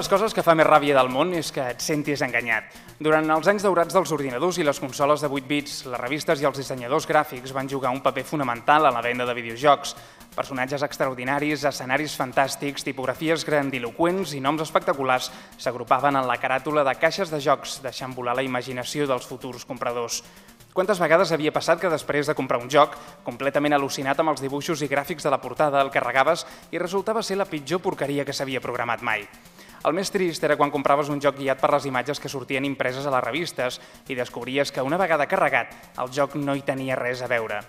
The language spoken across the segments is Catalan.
les coses que fa més ràbia del món és que et sentis enganyat. Durant els anys daurats dels ordinadors i les consoles de 8 bits, les revistes i els dissenyadors gràfics van jugar un paper fonamental en la venda de videojocs. Personatges extraordinaris, escenaris fantàstics, tipografies grandiloquents i noms espectaculars s'agrupaven en la caràtula de caixes de jocs, deixant volar la imaginació dels futurs compradors. Quantes vegades havia passat que després de comprar un joc, completament al·lucinat amb els dibuixos i gràfics de la portada, el carregaves i resultava ser la pitjor porqueria que s'havia programat mai. El més trist era quan compraves un joc guiat per les imatges que sortien impreses a les revistes i descobries que una vegada carregat, el joc no hi tenia res a veure.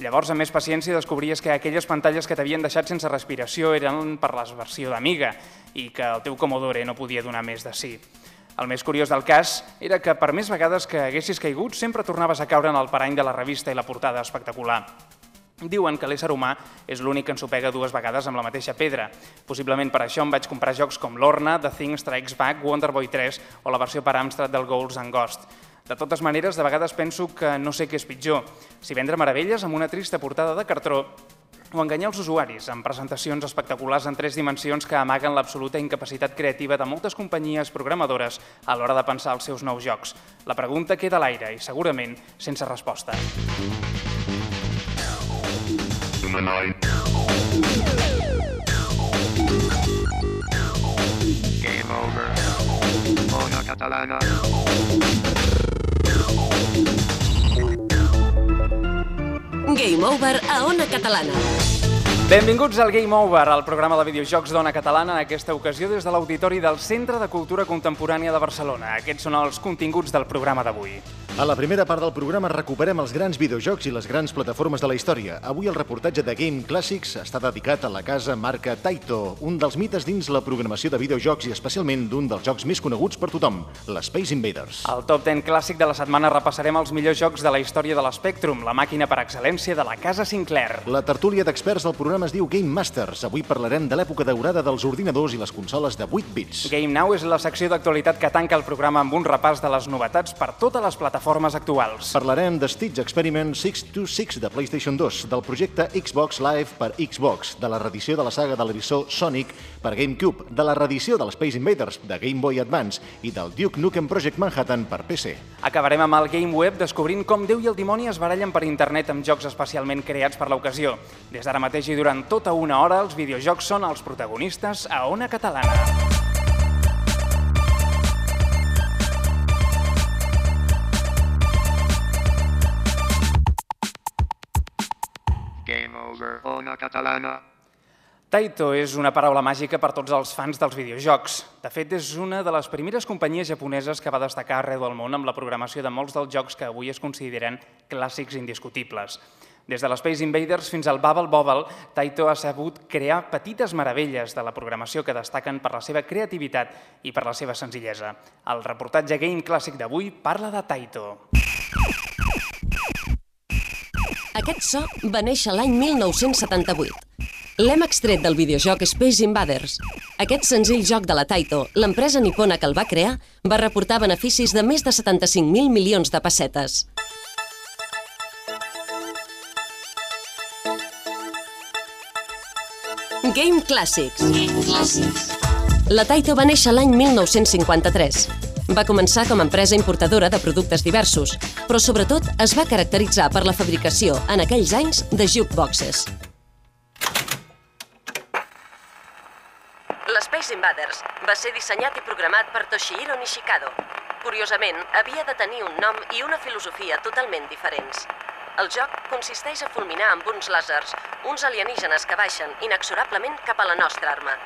Llavors, amb més paciència, descobries que aquelles pantalles que t'havien deixat sense respiració eren per la versió d'Amiga i que el teu Commodore no podia donar més de sí. El més curiós del cas era que per més vegades que haguessis caigut sempre tornaves a caure en el parany de la revista i la portada espectacular. Diuen que l'ésser humà és l'únic que ensopega dues vegades amb la mateixa pedra. Possiblement per això em vaig comprar jocs com Lorna, The Thing Strikes Back, Wonderboy 3 o la versió per Amstrad del Golds and Ghost. De totes maneres, de vegades penso que no sé què és pitjor, si vendre meravelles amb una trista portada de cartró o enganyar els usuaris amb presentacions espectaculars en tres dimensions que amaguen l'absoluta incapacitat creativa de moltes companyies programadores a l'hora de pensar els seus nous jocs. La pregunta queda a l'aire i segurament sense resposta. Game over. Ona catalana. Game Over a Ona Catalana. Benvinguts al Game Over, el programa de videojocs d'Ona Catalana, en aquesta ocasió des de l'Auditori del Centre de Cultura Contemporània de Barcelona. Aquests són els continguts del programa d'avui. A la primera part del programa recuperem els grans videojocs i les grans plataformes de la història. Avui el reportatge de Game Classics està dedicat a la casa marca Taito, un dels mites dins la programació de videojocs i especialment d'un dels jocs més coneguts per tothom, l'Space Invaders. Al top 10 clàssic de la setmana repassarem els millors jocs de la història de l'Spectrum, la màquina per excel·lència de la casa Sinclair. La tertúlia d'experts del programa es diu Game Masters. Avui parlarem de l'època daurada dels ordinadors i les consoles de 8 bits. Game Now és la secció d'actualitat que tanca el programa amb un repàs de les novetats per totes les plataformes actuals. Parlarem de Stitch Experiment 626 de PlayStation 2, del projecte Xbox Live per Xbox, de la reedició de la saga de l'edició Sonic per GameCube, de la reedició de l'Space Invaders de Game Boy Advance i del Duke Nukem Project Manhattan per PC. Acabarem amb el Game Web descobrint com Déu i el dimoni es barallen per internet amb jocs especialment creats per l'ocasió. Des d'ara mateix i durant tota una hora, els videojocs són els protagonistes a Ona Catalana. Game over. Ona catalana. Taito és una paraula màgica per tots els fans dels videojocs. De fet, és una de les primeres companyies japoneses que va destacar arreu del món amb la programació de molts dels jocs que avui es consideren clàssics indiscutibles. Des de l'Space Invaders fins al Bubble Bobble, Taito ha sabut crear petites meravelles de la programació que destaquen per la seva creativitat i per la seva senzillesa. El reportatge Game Clàssic d'avui parla de Taito. Aquest so va néixer l'any 1978. L'hem extret del videojoc Space Invaders. Aquest senzill joc de la Taito, l'empresa nipona que el va crear, va reportar beneficis de més de 75.000 milions de pessetes. Game Classics. La Taito va néixer l'any 1953. Va començar com a empresa importadora de productes diversos, però sobretot es va caracteritzar per la fabricació, en aquells anys, de jukeboxes. L'Space Invaders va ser dissenyat i programat per Toshihiro Nishikado. Curiosament, havia de tenir un nom i una filosofia totalment diferents. El joc consisteix a fulminar amb uns làsers uns alienígenes que baixen inexorablement cap a la nostra arma.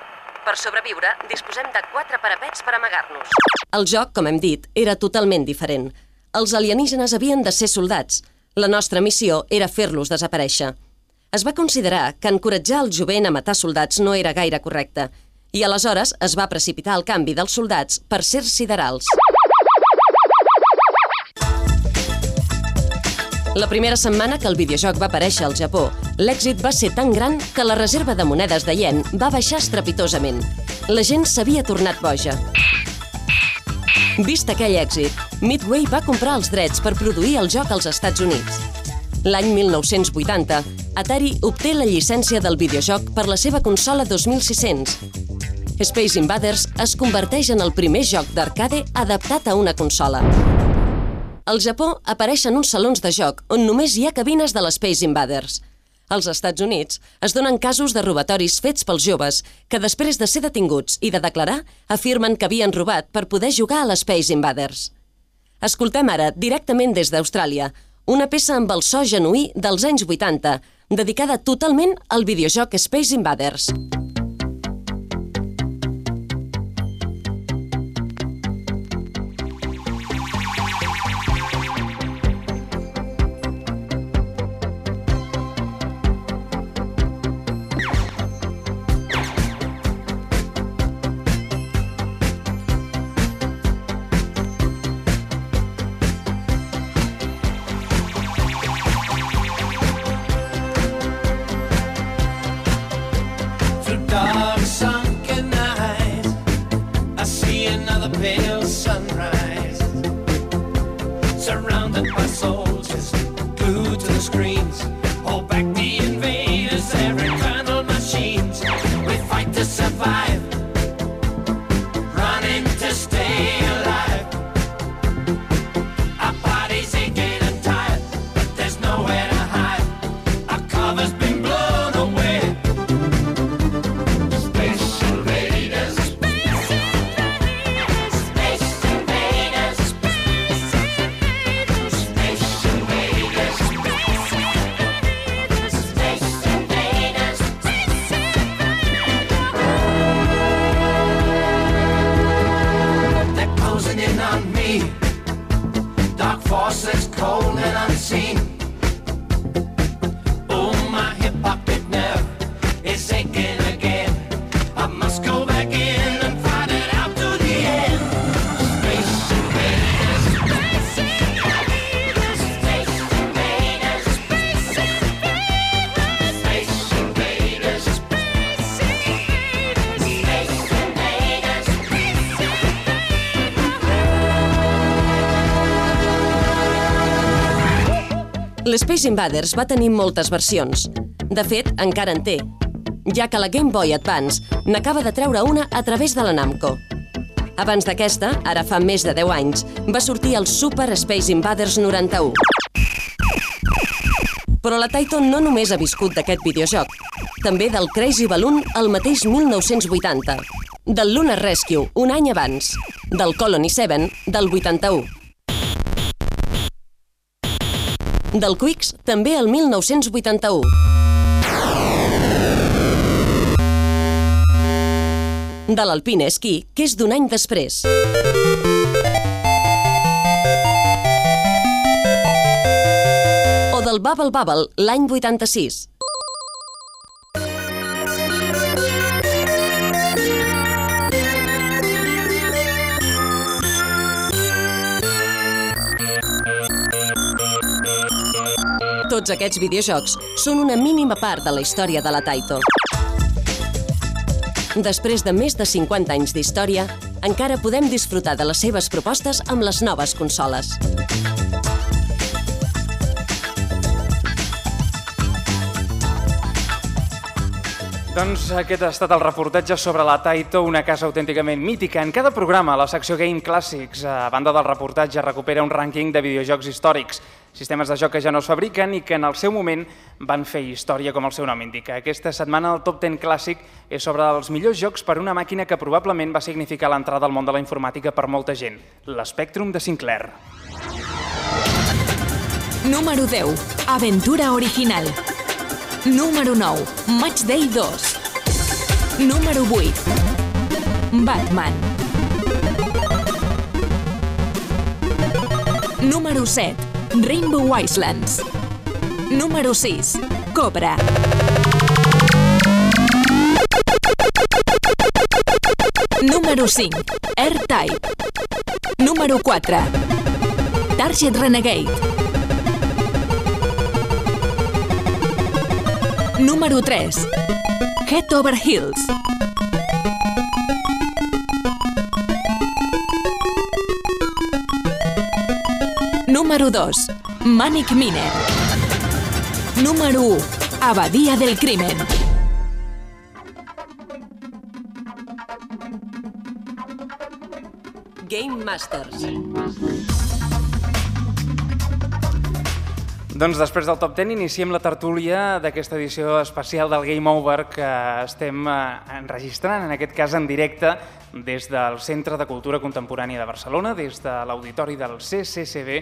Per sobreviure, disposem de quatre parapets per amagar-nos. El joc, com hem dit, era totalment diferent. Els alienígenes havien de ser soldats. La nostra missió era fer-los desaparèixer. Es va considerar que encoratjar el jovent a matar soldats no era gaire correcte, i aleshores es va precipitar el canvi dels soldats per ser siderals. La primera setmana que el videojoc va aparèixer al Japó, l'èxit va ser tan gran que la reserva de monedes de yen va baixar estrepitosament. La gent s'havia tornat boja. Vist aquell èxit, Midway va comprar els drets per produir el joc als Estats Units. L'any 1980, Atari obté la llicència del videojoc per la seva consola 2600. Space Invaders es converteix en el primer joc d'arcade adaptat a una consola. Al Japó apareixen uns salons de joc on només hi ha cabines de l'Space Invaders. Als Estats Units es donen casos de robatoris fets pels joves que després de ser detinguts i de declarar afirmen que havien robat per poder jugar a l'Space Invaders. Escoltem ara, directament des d'Austràlia, una peça amb el so genuí dels anys 80, dedicada totalment al videojoc Space Invaders. Through vença L'Space Invaders va tenir moltes versions. De fet, encara en té, ja que la Game Boy Advance n'acaba de treure una a través de la Namco. Abans d'aquesta, ara fa més de 10 anys, va sortir el Super Space Invaders 91. Però la Taito no només ha viscut d'aquest videojoc, també del Crazy Balloon el mateix 1980, del Lunar Rescue un any abans, del Colony 7 del 81, del Quicks també el 1981. De l'Alpine Ski, que és d'un any després. O del Bubble Bubble, l'any 86. Tots aquests videojocs són una mínima part de la història de la Taito. Després de més de 50 anys d'història, encara podem disfrutar de les seves propostes amb les noves consoles. Doncs aquest ha estat el reportatge sobre la Taito, una casa autènticament mítica. En cada programa, la secció Game Classics, a banda del reportatge, recupera un rànquing de videojocs històrics, sistemes de joc que ja no es fabriquen i que en el seu moment van fer història, com el seu nom indica. Aquesta setmana el Top 10 Clàssic és sobre els millors jocs per una màquina que probablement va significar l'entrada al món de la informàtica per molta gent, l'Spectrum de Sinclair. Número 10. Aventura original. Número 9. Match Day 2. Número 8. Batman. Número 7. Rainbow Islands. Número 6. Cobra. Número 5. R-Type. Número 4. Target Renegade. Número 3. Head Over Heels. Número 2. Manic Miner. Número 1. Abadia del Crimen. Game Masters. Doncs després del Top 10 iniciem la tertúlia d'aquesta edició especial del Game Over que estem eh, enregistrant, en aquest cas en directe, des del Centre de Cultura Contemporània de Barcelona, des de l'auditori del CCCB,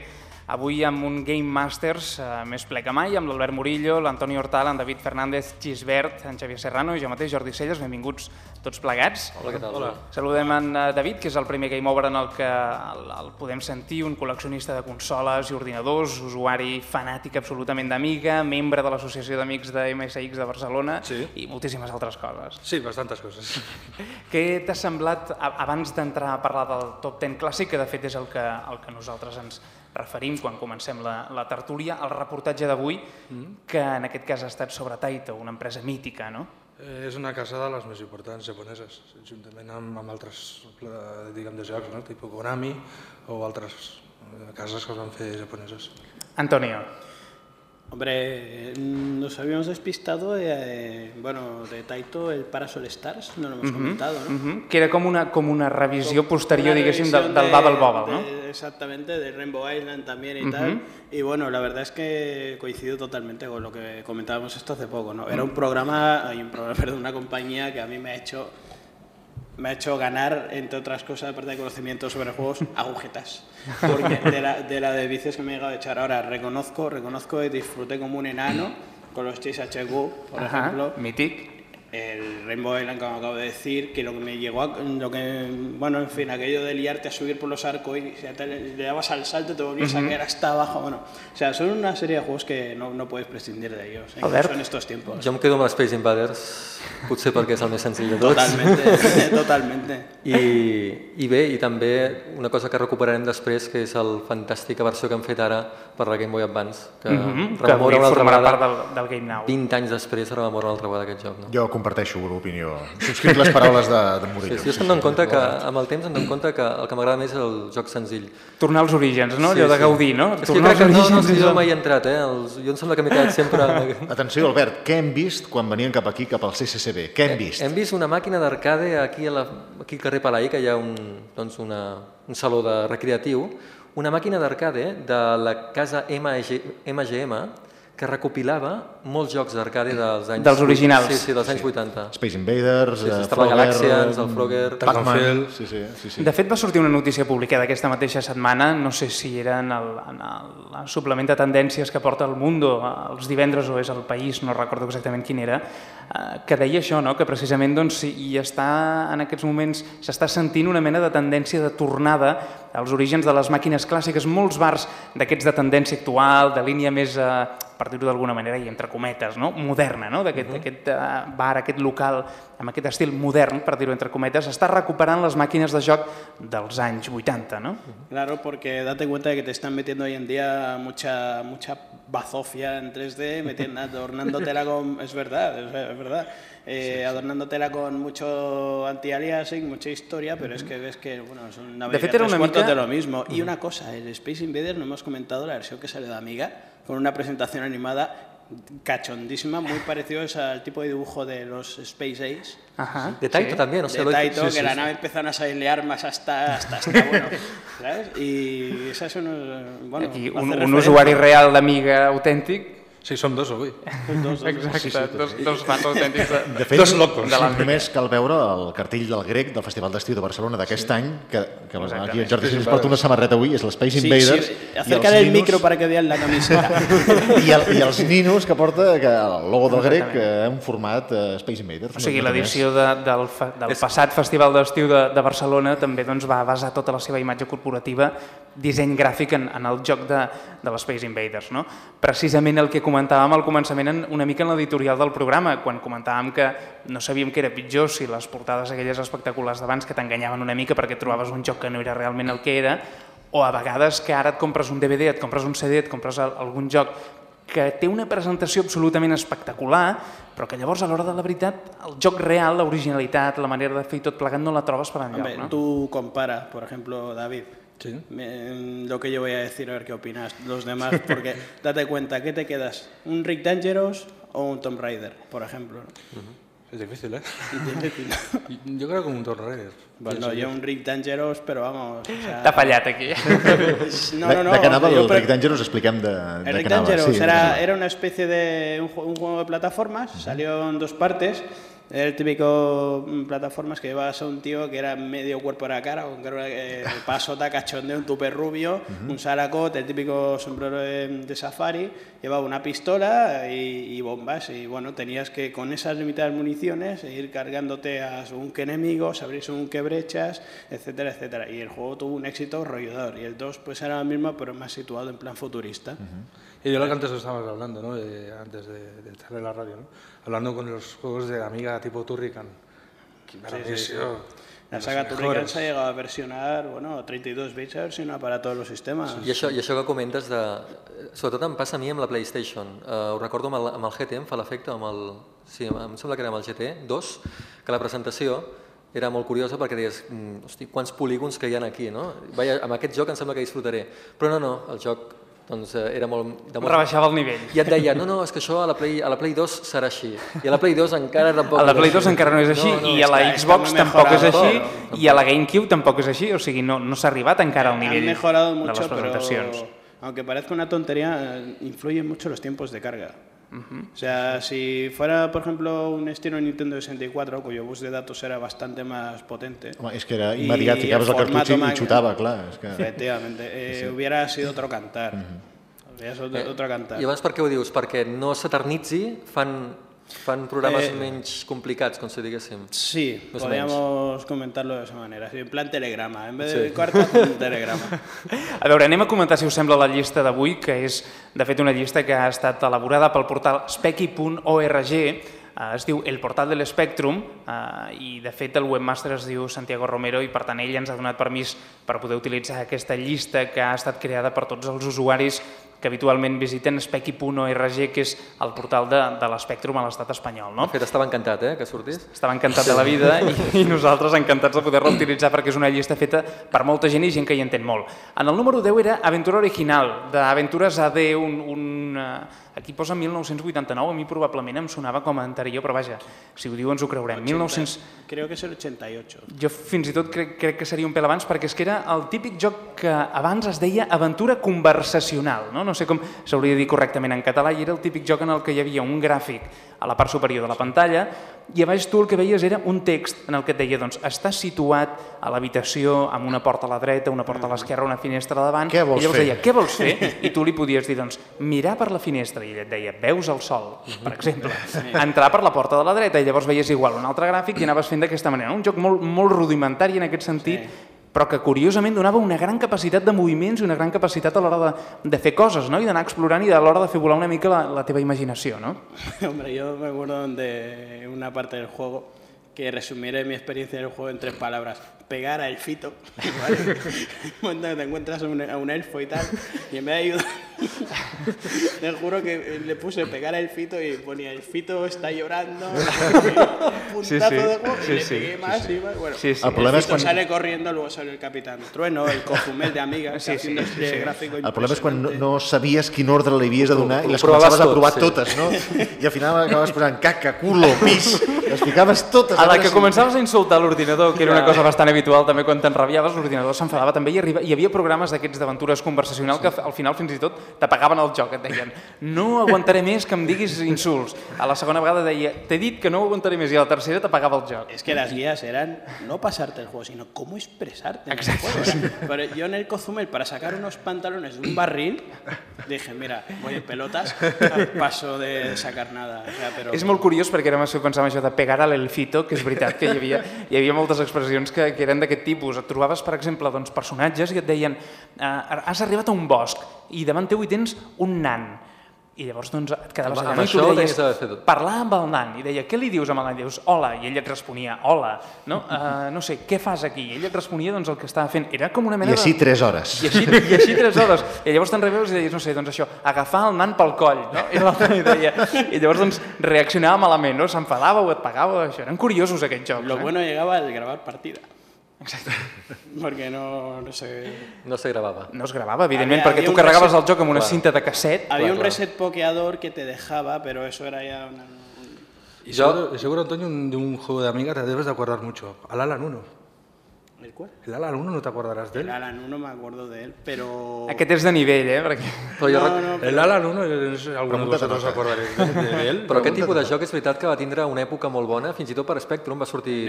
avui amb un Game Masters eh, més ple que mai, amb l'Albert Murillo, l'Antoni Hortal, en David Fernández Gisbert, en Xavier Serrano i jo mateix, Jordi Celles, benvinguts tots plegats. Hola, què tal? Hola. Saludem en eh, David, que és el primer Game Over en el que el, el podem sentir, un col·leccionista de consoles i ordinadors, usuari fanàtic absolutament d'Amiga, membre de l'Associació d'Amics de MSX de Barcelona Sí. i moltíssimes altres coses. Sí, bastantes coses. Què t'ha semblat, abans d'entrar a parlar del Top 10 clàssic, que de fet és el que, el que nosaltres ens referim quan comencem la, la tertúlia, el reportatge d'avui, que en aquest cas ha estat sobre Taito, una empresa mítica, no? Eh, és una casa de les més importants japoneses, juntament amb, amb altres, eh, diguem, de jocs, no? tipus Konami o altres eh, cases que es van fer japoneses. Antonio, Hombre, nos habíamos despistado, eh, bueno, de Taito, el Parasol Stars, no lo hemos comentado, ¿no? Mhm, que era com una, com una revisió posterior, Una diguéssim, del, del de- Bubble Bobble, no? de- exactamente, de Rainbow Island también y tal. Y bueno, la verdad es que coincido totalmente con lo que comentábamos esto hace poco, ¿no? Era un programa, hay un programa, perdón, una compañía que a mí me ha hecho me ha hecho ganar, entre otras cosas, aparte de conocimiento sobre juegos, agujetas. Porque de la, de la de vicios que me he llegado a echar ahora, reconozco, reconozco que disfruté como un enano con los Chase HQ, por Ajá, ejemplo mític. El Rainbow Island, como acabo de decir, que lo que me llegó a, lo que, bueno, en fin, aquello de liarte a subir por los arcos y si te- le dabas al salto te volvías a caer hasta abajo, bueno, o sea, son una serie de juegos que no, no puedes prescindir de ellos, incluso Albert? en estos tiempos. Jo em quedo amb Space Invaders, potser perquè és el més senzill de tots. Totalmente, totalmente. I, I bé, i també una cosa que recuperarem després, que és el fantàstica versió que han fet ara per la Game Boy Advance, que que avui rememora una altra vegada, part del, del Game Now. 20 anys després rememora una altra vegada aquest joc. No? Jo comparteixo l'opinió. Subscric les paraules de, de Sí, Murillo. sí, jo és que em dono compte que amb el temps em dono compte que el que m'agrada més és el joc senzill. Tornar als orígens, no? Allò de gaudir, no? És que jo Tornar crec que no, no, és jo mai he entrat, eh? Els, jo em sembla que m'he quedat sempre... Atenció, Albert, què hem vist quan venien cap aquí, cap al CCCB? Què hem vist? Hem vist una màquina d'arcade aquí, a la, aquí al carrer Palaí, que hi ha un, doncs una, un saló de recreatiu, una màquina d'arcade de la casa MG, MGM que recopilava molts jocs d'arcade dels anys... Dels originals. Sí, sí, dels anys 80. Space Invaders, Sí, sí, eh, Star Galaxians, el Frogger... Pac-Man. Sí, sí, sí, sí. De fet, va sortir una notícia publicada aquesta mateixa setmana, no sé si era en el, en el suplement de tendències que porta el Mundo els divendres o és el País, no recordo exactament quin era, eh, que deia això, no? que precisament doncs, hi està en aquests moments s'està sentint una mena de tendència de tornada als orígens de les màquines clàssiques, molts bars d'aquests de tendència actual, de línia més, eh, per dir-ho d'alguna manera, i entre cometes, no? moderna, no? d'aquest uh -huh. aquest, eh, bar, aquest local, amb aquest estil modern, per dir-ho entre cometes, està recuperant les màquines de joc dels anys 80, no? Claro, porque date cuenta de que te están metiendo hoy en día mucha mucha bazofia en 3D, metiendo, adornándotela con... Es verdad, es ver- es verdad. Eh, adornándotela con mucho anti-aliasing, mucha historia, pero es que ves que, bueno, es una De fet, era una mica- de lo mismo. Y una cosa, el Space Invader, no hemos comentado la versión que sale de Amiga, con una presentación animada cachondísima, muy parecido al tipo de dibujo de los Space Ace. Ajá, De Taito també, no sé, de l'he- Taito, sí, que sí, la sí. nave empezaron a salir armas hasta, hasta, hasta bueno, ¿sabes? Y esa es una, bueno, un, un usuari real d'Amiga autèntic, Sí, som dos avui. Dos, dos, dos. exacte, dos, dos fans autèntics de, De fet, Dos locos. de només cal veure el cartell del grec del Festival d'Estiu de Barcelona d'aquest any, que, que aquí el Jordi Cines porta una samarreta avui, és l'Space Sí, Invaders. sí, i acércale els el micro para que vean la camiseta. I, el, I els ninos que porta que el logo del grec eh, en format eh, Space Invaders. O sigui, l'edició de, del, fa, del passat Festival d'Estiu de, de Barcelona també doncs, va basar tota la seva imatge corporativa, disseny gràfic en, en el joc de, de l'Space Invaders. No? Precisament el que comentàvem al començament en, una mica en l'editorial del programa, quan comentàvem que no sabíem què era pitjor, si les portades aquelles espectaculars d'abans que t'enganyaven una mica perquè trobaves un joc que no era realment el que era, o a vegades que ara et compres un DVD, et compres un CD, et compres al- algun joc que té una presentació absolutament espectacular, però que llavors a l'hora de la veritat el joc real, l'originalitat, la manera de fer tot plegat no la trobes per enlloc, Hombre, no? tú compara, por ejemplo, David. Sí. me- lo que yo voy a decir, a ver qué opinas los demás, porque date cuenta, ¿qué te quedas? ¿Un Rick Dangerous o un Tomb Raider, por ejemplo? ¿no? Es difícil, ¿eh? Yo creo que un Tomb Raider. Bueno, Pienso yo un Rick Dangerous, pero vamos. o sea, T'ha fallat aquí. No, de, no, no. de què anava el Rick Dangerous? Expliquem de, de El Rick. Dangerous Sí, de era, era una especie de un, un juego de plataformas, salió en dos partes. Era el típico mm, plataformas que llevabas a un tío que era medio cuerpo de la cara, con eh, pasota, cachondeo, un tupe rubio, un saracot, el típico sombrero de, de safari, llevaba una pistola y, y bombas. Y bueno, tenías que con esas limitadas municiones ir cargándote a según qué enemigos, abrir según qué brechas, etcétera, etcétera. Y el juego tuvo un éxito rollador. Y el 2 pues era lo mismo, pero más situado en plan futurista. Y yo lo que antes estábamos hablando, ¿no? De- antes de, de en la radio, ¿no? Hablando con los juegos de Amiga tipo Turrican. Que para mí ha sido La saga Turrican se ha llegado a versionar, bueno, 32 bits, a versionar para todos los sistemas. I això, I això que comentes de... Sobretot em passa a mi amb la PlayStation. Uh, ho recordo amb el, amb el GT, em fa l'efecte, amb el... Sí, em sembla que era amb el GT 2, que la presentació era molt curiosa perquè deies, mm, hosti, quants polígons que hi ha aquí, no? Vaja, amb aquest joc em sembla que disfrutaré. Però no, no, el joc doncs, eh, era molt... De molt... Rebaixava el nivell. I et deia, no, no, és que això a la, Play, a la Play 2 serà així. I a la Play 2 encara tampoc A la Play així. 2 encara no és així, No, no, i a la Xbox tampoc és així, i a la GameCube tampoc és així, o sigui, no, no s'ha arribat encara al Han nivell mejorado de mucho, les pero presentacions. aunque parezca una tontería, eh, influyen mucho los tiempos de carga. O sea, si fuera, por ejemplo, un estilo Nintendo 64, cuyo bus de datos era bastante más potente. Home, és que era y immediat, ficaves el formato cartutx i, xutava, clar. És que... Efectivamente, eh, hubiera sido otro cantar. Hubiera sido Eh, otro cantar. I abans per què ho dius? Perquè no s'eternitzi, fan, fan programes Eh, menys complicats, com si diguéssim. Sí, Más o podríamos comentarlo de esa manera, sí, en plan telegrama, en vez de carta, un telegrama. A veure, anem a comentar, si us sembla, la llista d'avui, que és, de fet, una llista que ha estat elaborada pel portal specky.org, eh, es diu El portal de l'Espectrum, eh, i de fet el webmaster es diu Santiago Romero i per tant ell ens ha donat permís per poder utilitzar aquesta llista que ha estat creada per tots els usuaris que habitualment visiten specky.org, que és el portal de, de l'Espectrum a l'estat espanyol. No? De fet, estava encantat, eh, que sortís. Estava encantat de la vida i, i nosaltres encantats de poder-la utilitzar perquè és una llista feta per molta gent i gent que hi entén molt. En el número 10 era Aventura Original, d'Aventures AD, un, un, eh, aquí posa 1989, a mi probablement em sonava com a anterior, però vaja, si ho diu ens ho creurem. 1900... Creo que es el 88. Jo fins i tot crec, crec que seria un pèl abans perquè és que era el típic joc que abans es deia aventura conversacional, no? no sé com s'hauria de dir correctament en català, i era el típic joc en el que hi havia un gràfic a la part superior de la pantalla i a baix tu el que veies era un text en el que et deia doncs, està situat a l'habitació amb una porta a la dreta, una porta a l'esquerra, una finestra a davant, Què vols i llavors fer? deia, què vols fer? I tu li podies dir, doncs, mirar per la finestra, i ell et deia, veus el sol, per exemple, entrar per la porta de la dreta, i llavors veies igual un altre gràfic i anaves fent d'aquesta manera. Un joc molt, molt rudimentari en aquest sentit, però que curiosament donava una gran capacitat de moviments i una gran capacitat a l'hora de, de fer coses, no? i d'anar explorant i de l'hora de fer volar una mica la, la teva imaginació. No? Hombre, yo me acuerdo de una parte del juego que resumiré mi experiencia del juego en tres palabras. Pegar a elfito, ¿vale? Cuando te encuentras a un, a un elfo y tal, y en vez de ayudar, te juro que le puse pegar a elfito y ponía elfito está llorando, puntazo Sí, sí, de juego, y sí, le sí, pegué más y más, bueno, Sí, sí. El problema Elfito quan- sale corriendo, luego sale el Capitán Trueno, el Cozumel de Amiga, despliegue sí. gráfico El problema és quan no, sabies quin ordre li havies de donar i les començaves a tot, provar sí. totes, no? I al final acabaves posant caca, culo, pis, les ficaves totes. A la que començaves a insultar l'ordinador, que era una cosa bastant habitual també quan t'enrabiaves, l'ordinador s'enfadava també i arriba, hi havia programes d'aquests d'aventures conversacionals que al final fins i tot t'apagaven el joc, et deien no aguantaré més que em diguis insults. A la segona vegada deia t'he dit que no aguantaré més i a la tercera t'apagava el joc. Es que las guías eran no pasarte el juego, sino cómo expresarte juego. Pero yo en el Cozumel, para sacar unos pantalones de un barril, dije, mira, voy en pelotas, paso de sacar nada. O sea, pero, És molt curiós perquè ara pensant en això de pegar a l'elfito, que és veritat que hi havia, hi havia moltes expressions que, que eren d'aquest tipus. Et trobaves, per exemple, doncs, personatges i et deien uh, has arribat a un bosc i davant teu hi tens un nan. I llavors doncs, et quedaves Amb- allà amb i tu deies, fet tot. parlar amb el nan i deia, què li dius amb el nan? I dius, hola, i ell et responia, hola, no? Uh, no sé, què fas aquí? I ell et responia doncs, el que estava fent. Era com una mena I així de... tres hores. I així, I així tres hores. I llavors t'enreveus i deies, no sé, doncs això, agafar el nan pel coll, no? I l'altre deia... I llavors doncs reaccionava malament, no? S'enfadava o et pagava, això. Eren curiosos aquests jocs, lo eh? bueno llegaba al grabar partida. Exacto. Porque no, no sé... No se gravava. No es gravava, evidentment, Había- perquè tu carregaves reset- el joc amb una Clar. cinta de casset. Había un claro. reset pokeador que te dejaba, pero eso era ya una... Y Yo- seguro, y seguro, Antonio, un- de un juego de amiga te debes de acordar mucho. Al Alan 1. ¿El cuál? El Alan 1 no te acordarás de El él. Alan 1 me acuerdo de él, pero... Aquest és de nivell, eh? Perquè... Però, jo, No, no, El Alan 1, es, alguno de Pregunta-te vosotros os nota. acordaréis de, de- de él. però aquest tipus de joc és veritat que va tindre una època molt bona, fins i tot per Spectrum va sortir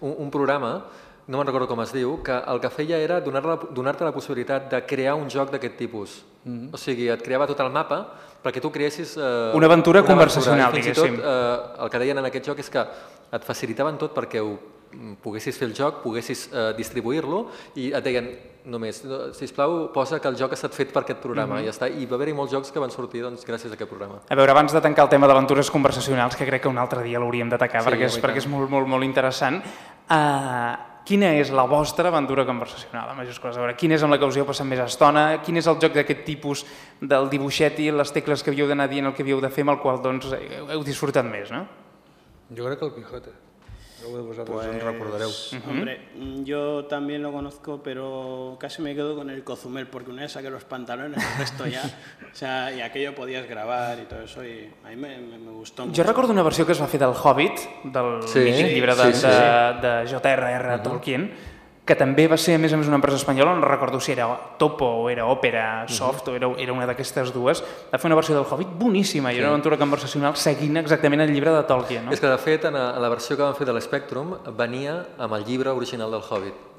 un, un programa, no me'n recordo com es diu, que el que feia era donar-te donar la possibilitat de crear un joc d'aquest tipus. O sigui, et creava tot el mapa perquè tu creessis... Eh, Una aventura conversacional, I fins i diguéssim. tot eh, el que deien en aquest joc és que et facilitaven tot perquè ho mm, poguessis fer el joc, poguessis eh, distribuir-lo i et deien només, no, sisplau, posa que el joc ha estat fet per aquest programa i ja està. I va haver-hi molts jocs que van sortir doncs, gràcies a aquest programa. A veure, abans de tancar el tema d'aventures conversacionals, que crec que un altre dia l'hauríem d'atacar Sí, perquè, és, perquè és molt, molt, molt interessant, uh, quina és la vostra aventura conversacional, en majúscules? A veure, quina és amb la que us heu passat més estona? Quin és el joc d'aquest tipus del dibuixet i les tecles que havíeu d'anar dient el que havíeu de fer amb el qual doncs, heu disfrutat més, no? Yo creo que el Quijote. Vosotros Pues, os recordareu. Hombre, mm, yo también lo conozco, pero casi me quedo con el Cozumel, porque una vez saqué los pantalones, el resto ya. O sea, y aquello podías gravar y todo eso, y a mí me, me- me gustó mucho. Jo recordo una versió que es va fer del Hobbit, del Sí, mític llibre de, sí, sí, de, de J.R.R. Tolkien, que també va ser, a més a més, una empresa espanyola, no recordo si era Topo o era Opera Soft, o era, era una d'aquestes dues, va fer una versió del Hobbit boníssima, i era una aventura conversacional seguint exactament el llibre de Tolkien. No? És que, de fet, en la, versió que van fer de l'Spectrum venia amb el llibre original del Hobbit.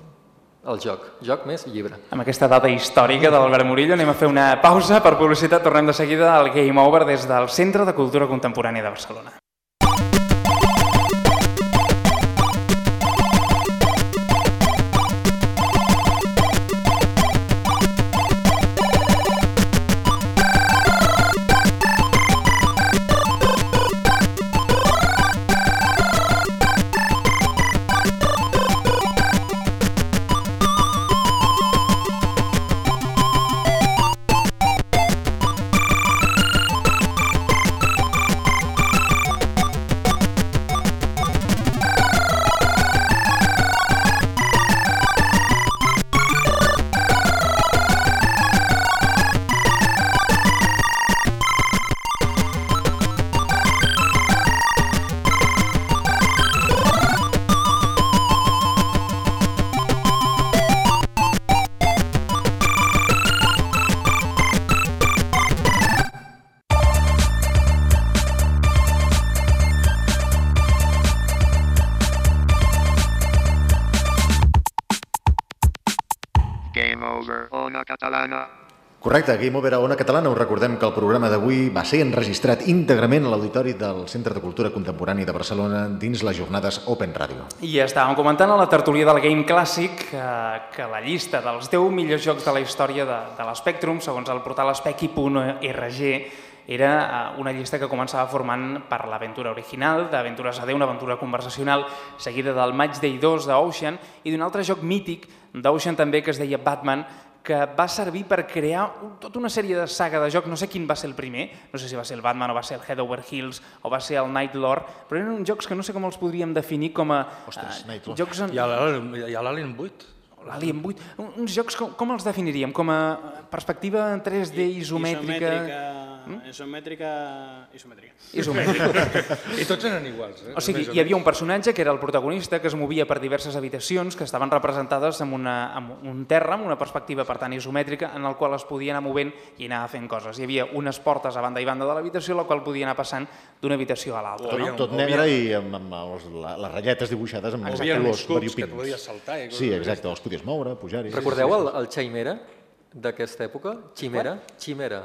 El joc. Joc més llibre. Amb aquesta data històrica de l'Albert Murillo anem a fer una pausa per publicitat. Tornem de seguida al Game Over des del Centre de Cultura Contemporània de Barcelona. Over. Ona catalana. Correcte, Game Over a Ona Catalana. Us recordem que el programa d'avui va ser enregistrat íntegrament a l'auditori del Centre de Cultura Contemporània de Barcelona dins les jornades Open Radio. I estàvem comentant a la tertúlia del Game Clàssic que, que la llista dels 10 millors jocs de la història de, de l'Spectrum, segons el portal specchi.rg, era eh, una llista que començava formant per l'aventura original, d'Aventures AD, una aventura conversacional, seguida del Match Day 2 d'Ocean i d'un altre joc mític d'Ocean també que es deia Batman, que va servir per crear un- tota una sèrie de saga de jocs, no sé quin va ser el primer, no sé si va ser el Batman o va ser el Head Over Heels o va ser el Night Lord, però eren uns jocs que no sé com els podríem definir com a Ostres, eh, Night Lord. jocs en, I a l'Alien i a l'Alien 8. l'Alien 8, un- uns jocs com, com els definiríem? Com a perspectiva en 3D isomètrica? Isomètrica... Isomètrica. Isomètrica. I tots eren iguals. Eh? O sigui, hi havia un personatge que era el protagonista que es movia per diverses habitacions que estaven representades amb, una, amb un terra, amb una perspectiva per tant isomètrica, en el qual es podia anar movent i anar fent coses. Hi havia unes portes a banda i banda de l'habitació, la qual podia anar passant d'una habitació a l'altra. No? Tot negre i amb, amb els, la, les ratlletes dibuixades amb els Hi havia colors cubs que podies saltar i coses Sí, exacte, els podies moure, pujar-hi. Recordeu el, el Chimera d'aquesta època? Chimera? Chimera.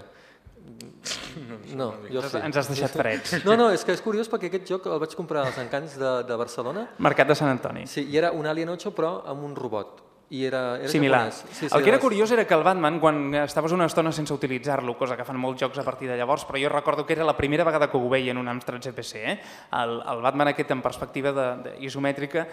No, jo sí. Ens has deixat freds. No, no, és que és curiós perquè aquest joc el vaig comprar als encants de, de Barcelona Mercat de Sant Antoni. sí, i era un Alien 8 però amb un robot. I era, era Similar. japonès. Sí, sí, el que era curiós era que el Batman, quan estaves una estona sense utilitzar-lo, cosa que fan molts jocs a partir de llavors, però jo recordo que era la primera vegada que ho veia en un Amstrad CPC, eh? el, el Batman aquest en perspectiva de, de isomètrica,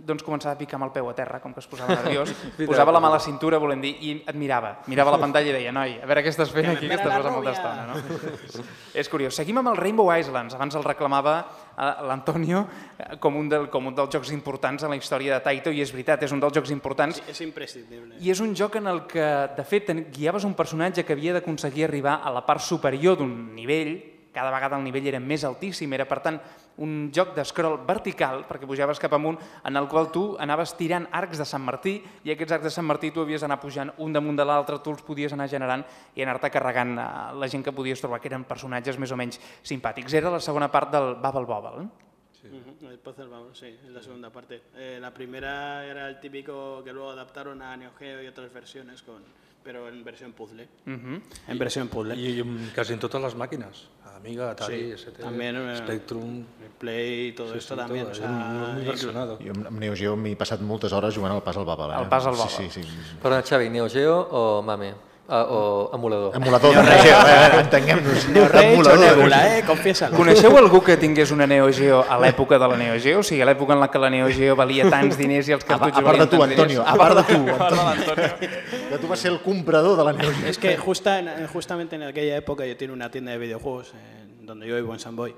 doncs començava a picar amb el peu a terra, com que es posava nerviós, posava la mà a la cintura, volem dir, i et mirava, mirava la pantalla i deia, noi, a veure què estàs fent aquí, que estàs passant molta rubia." estona. No? És curiós. Seguim amb el Rainbow Islands. Abans el reclamava eh, l'Antonio eh, com, un del, com un dels jocs importants en la història de Taito, i és veritat, és un dels jocs importants, És imprescindible. i és un joc en el que, de fet, guiaves un personatge que havia d'aconseguir arribar a la part superior d'un nivell cada vegada el nivell era més altíssim, era per tant un joc d'escroll vertical, perquè pujaves cap amunt, en el qual tu anaves tirant arcs de Sant Martí i aquests arcs de Sant Martí tu havies d'anar pujant un damunt de l'altre, tu els podies anar generant i anar-te carregant eh, la gent que podies trobar, que eren personatges més o menys simpàtics. Era la segona part del Bubble Bobble. Ujú, El Puzzle Bobble, sí, es la segunda parte. Eh, la primera era el típico que luego adaptaron a Neo Geo y otras versiones, con, pero en versión puzzle. Mhm. En versión puzzle. I en quasi en totes les màquines. Amiga, Atari, Sí, ST, también, Spectrum... Play todo Sí, esto sí, también. todo, o sea, muy- muy inclu- versionado. Jo amb Neo Geo m'he passat moltes hores jugant al Puzzle Bubble. Eh? Al Puzzle Bubble. Sí, sí, sí. Perdona, Xavi, Neo Geo o Mame? Ah, o emulador? Emulador de Neo Geo, eh? entenguem-nos. Neo Rage o Nebula, eh? Confiésalo. Coneixeu algú que tingués una Neo Geo a l'època de la Neo Geo? O sigui, a l'època en la que la Neo Geo valia tants diners i els A, a cartutxos part de valien tu, tants diners? Antonio. A part de tu, A part de Antonio. l'Antonio. Que tu vas ser el comprador de la Neo Geo. Es que justa en- justamente en aquella época yo tenía una tienda de videojuegos en donde yo vivo en San Boy.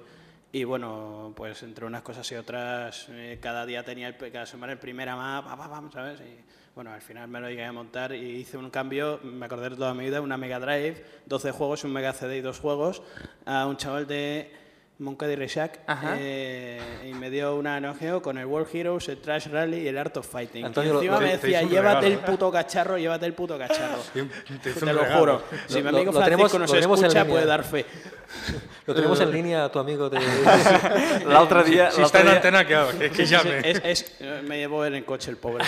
Y bueno, pues entre unas cosas y otras, eh, cada día tenía, el, cada semana el primer map, pa, pa, pam, ¿sabes? Y bueno, al final me lo llegué a montar y hice un cambio, me acordé de toda mi vida, una Mega Drive, 12 juegos, un Mega CD y dos juegos, a un chaval de Moncada y Reshack Ajá. eh, y me dio una Neo Geo con el World Heroes, el Trash Rally y el Art of Fighting. Antonio, y lo- encima lo- me te- te decía, llévate regalo, el puto cacharro, llévate el puto cacharro. Te Te lo regalo. juro. Si Lo- mi lo- amigo lo Francisco nos lo escucha, puede dar fe. Lo tenemos en línea a tu amigo de... L'altre dia, Si està l'altre en antena, que, que, llame. Es, es- eh, me llevó en el coche el pobre.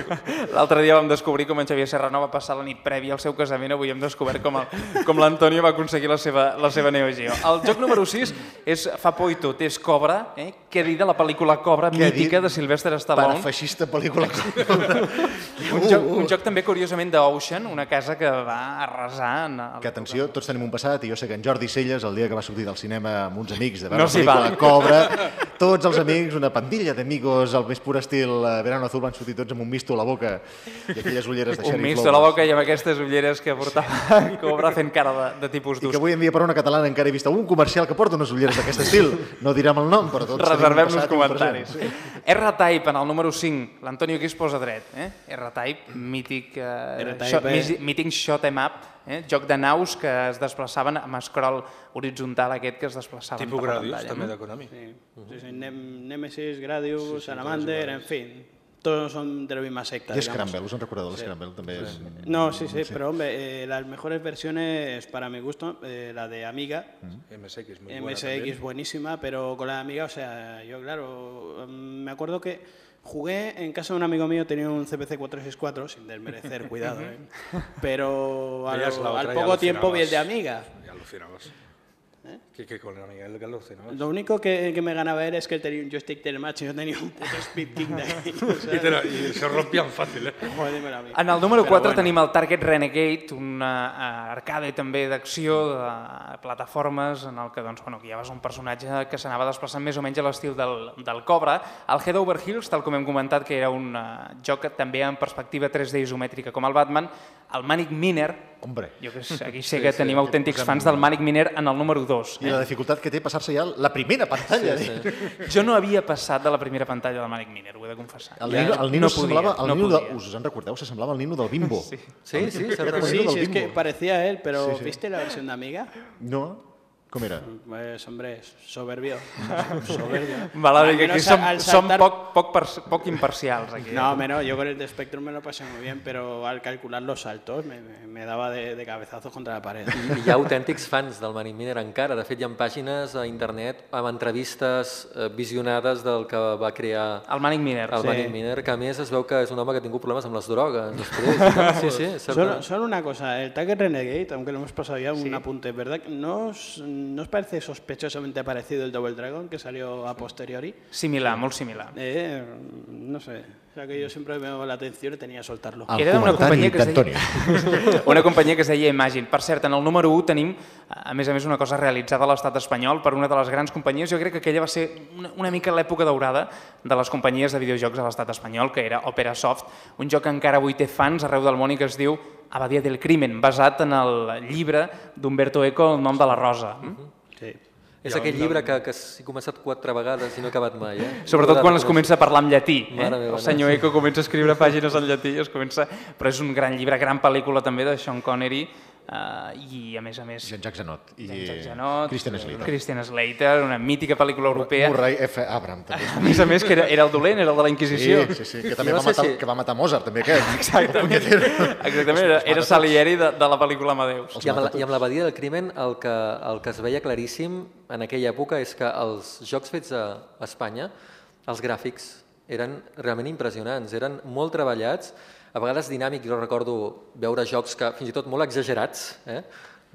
l'altre dia vam descobrir com en Xavier Serrano va passar la nit prèvia al seu casament, avui hem descobert com, el, com l'Antonio va aconseguir la seva, la seva Neo Geo. El joc número 6 és Fa por i tot, és Cobra, eh? Què dir de la pel·lícula Cobra Què mítica de Sylvester Stallone. Parafeixista pel·lícula. Un joc, un joc també, curiosament, d'Ocean, una casa que va arrasar... En el... Que atenció, tots tenim un passat i jo sé que en Jordi Celles, el dia que va sortir del cinema amb uns amics de veure No la pel·lícula val. Cobra, tots els amics, una pandilla d'amigos al més pur estil eh, Verano Azul van sortir tots amb un misto a la boca i aquelles ulleres de Un Sheriff misto a la boca i amb aquestes ulleres que portava Cobra fent cara de, de tipus I d'ús. que avui en dia per una catalana encara he vist un comercial que porta unes ulleres d'aquest estil. No direm el nom, però tots tenim un Reservem-nos passat i un comentaris. present. R-Type, en el número 5, l'Antonio aquí es posa dret. Eh? R-Type, mític, eh, R-Type, shot, eh? mític shot em up, eh? joc de naus que es desplaçaven amb scroll horitzontal aquest que es desplaçaven Tipus per la Gradius, pantalla. també no? de Konami. Sí, sí, sí, Nem- Nemesis, Gradius, Salamander, en fin. Todos son de la misma secta. I digamos. Scramble, us en recordeu de l'Scramble? També és... No, sí, sí, pero hombre, eh, las mejores versiones para mi gusto, eh, la de Amiga, MSX, muy buena MSX buenísima, pero con la de Amiga, o sea, yo claro, mm, me acuerdo que jugué en casa de un amigo mío, tenía un CPC 464, sin desmerecer, cuidado, ¿eh? pero al y poco tiempo vi el de Amiga. Y alucinabas. Que, que con el que alucinabas. Lo único que, que me ganaba él es que él tenía un joystick Telematch y yo tenía un puto Speed King de ahí. o sea, Y, te la- y se rompían fácil, ¿eh? joder. En el número Però 4 bueno. tenim el Target Renegade, una eh, arcade també d'acció, de plataformes, en el que doncs, bueno, guiaves un personatge que s'anava desplaçant més o menys a l'estil del, del Cobra. El Head Over Heels, tal com hem comentat, que era un eh, joc també en perspectiva 3D isomètrica com el Batman, el Manic Miner, Hombre. jo que sé, aquí sé que tenim autèntics fans del Manic Miner en el número 2. I la dificultat que té passar-se ja la primera pantalla. Sí, sí. Jo no havia passat de la primera pantalla del Manic Miner, ho he de confessar. El nino, el nino no s'assemblava podia, al no nino de, us en recordeu? S'assemblava al nino del Bimbo. Sí. Sí, sí, el Sí, nino sí, del es que Bimbo. parecía a él, pero Sí, sí. ¿viste la versión de Amiga? No? Com era? Pues hombre, soberbio. soberbio. Val a Al dir que aquí som, al som saltar- poc, poc, poc imparcials. Aquí. No, menos, yo con el de Spectrum me lo pasé muy bien, pero al calcular los saltos me, me- me daba de, de cabezazos contra la pared. Hi ha autèntics fans del Manic Miner encara. De fet, hi ha pàgines a internet amb entrevistes eh, visionades del que va crear El Manic Miner. el sí. Manic Miner, que a més es veu que és un home que ha tingut problemes amb les drogues després. Sí, sí, és Solo, solo una cosa, el Target Renegade, aunque lo hemos pasado ya un apunte, ¿verdad? ¿No os, ¿No os parece sospechosamente parecido el Double Dragon que salió a posteriori? Similar, molt similar. Eh, no sé, o sea que yo siempre me la atención y tenía que soltarlo. Era una companyia que deia... una companyia que es deia Imagine. Per cert, en el número 1 tenim, a més a més, una cosa realitzada a l'estat espanyol per una de les grans companyies. Jo crec que aquella va ser una, una mica l'època daurada de les companyies de videojocs a l'estat espanyol, que era Opera Soft, un joc que encara avui té fans arreu del món i que es diu Abadia del Crimen, basat en el llibre d'Umberto Eco, El nom de la rosa. Sí. És aquell llibre que, que s'hi ha començat quatre vegades i no ha acabat mai. Eh? Sobretot quan es comença a parlar en llatí. Eh? Meva, El senyor. Eco comença a escriure pàgines en llatí i es comença... Però és un gran llibre, gran pel·lícula també de Sean Connery, uh, i a més a més... Jean-Jacques Janot i Jean-Jacques Janot, Christian Slater. Christian Slater, una mítica pel·lícula europea. Murray F. Abram, també. A més a més, que era, era el dolent, era el de la Sí, Inquisició. sí, sí, que també va, no sé matar, si- que va matar Mozart, també aquest. Exactament, exactament era, era Salieri de, de la pel·lícula Amadeus. I amb, la, I amb l'abadia del crimen el que, el que es veia claríssim en aquella època és que els jocs fets a Espanya, els gràfics, eren realment impressionants, eren molt treballats, a vegades dinàmics, jo recordo veure jocs que fins i tot molt exagerats, eh?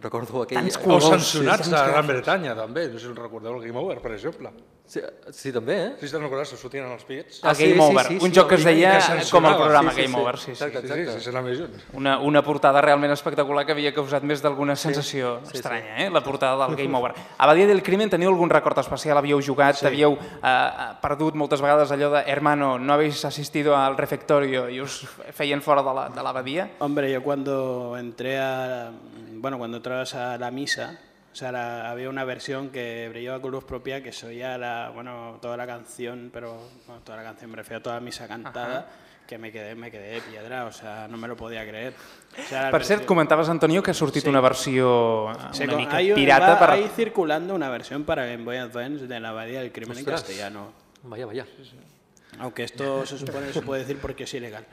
recordo aquell... Tants O colors. sancionats a Gran Bretanya, també. No sé si us recordeu el Game Over, per exemple. Sí, sí, també, eh? Si te'n recordes, sortien els pits. Ah, sí, Game sí, Over, sí, un sí, joc que es deia que com el programa Sí, sí, Game sí. Over, sí, sí. Exacte, Sí, sí, exacte. sense anar més junts. Una, una portada realment espectacular que havia causat més d'alguna sensació sí, estranya, eh? la portada del Game Over. A Badia del Crimen teniu algun record especial? Havíeu jugat, sí. havíeu eh, perdut moltes vegades allò de hermano, no habéis asistido al refectorio i us feien fora de la, de la badia? Hombre, yo cuando entré a. Bueno, cuando entras a la misa, sea, la- había una versión que brillaba con luz propia que se oía la, bueno, toda la canción, pero. Bueno, toda la canción, me refiero a toda misa cantada, que me quedé, me quedé de piedra, o sea, no me lo podía creer. O sea, Per cert, comentaves, Antonio, que ha sortit Sí. una versió se una mica hay, pirata va per... ahí circulando una versión para Game Boy Advance de la Abadía del Crimen Ostras. en castellano. Vaya, vaya. Aunque esto se supone que se puede decir porque es ilegal.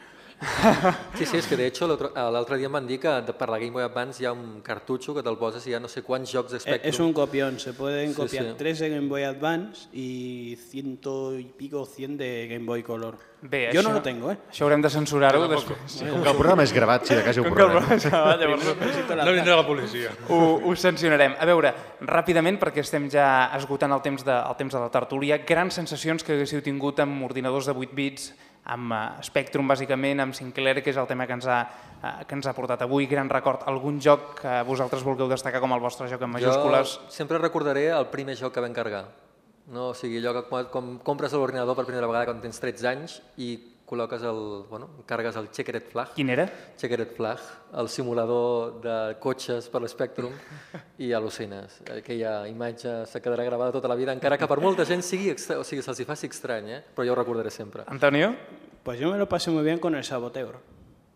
Sí, sí, és que de hecho l'altre eh, l'altre dia em van dir que per la Game Boy Advance hi ha un cartutxo que te'l poses i hi ha no sé quants jocs Eh, Spectrum. Es un copión, se pueden Sí, copiar sí. tres de Game Boy Advance y ciento y pico, cien de Game Boy Color. Bé, Yo això, no lo tengo, ¿eh? Això haurem de censurar-ho després. Com que el programa és gravat, si de cas ho Com que el programa- Llavors, No vindrà la policia. ho, ho sancionarem. A veure, ràpidament, perquè estem ja esgotant el temps de, el temps de la tertúlia, grans sensacions que haguéssiu tingut amb ordinadors de 8 bits, amb uh, Spectrum, bàsicament, amb Sinclair, que és el tema que ens, ha, uh, que ens ha portat avui. Gran record. Algun joc que vosaltres vulgueu destacar com el vostre joc en majúscules? Jo sempre recordaré el primer joc que vam carregar. No? O sigui, allò que quan, quan compres l'ordinador per primera vegada quan tens 13 anys i col·loques el, bueno, carregues el Checkered Flag, Quin era? Checkered Flag, el simulador de cotxes per l'Spectrum i al·lucines. Aquella imatge se quedarà gravada tota la vida, encara que per molta gent sigui, extra... o sigui, se'ls hi faci estrany, eh? però jo ho recordaré sempre. Antonio? Pues yo me lo pasé muy bien con el Saboteur.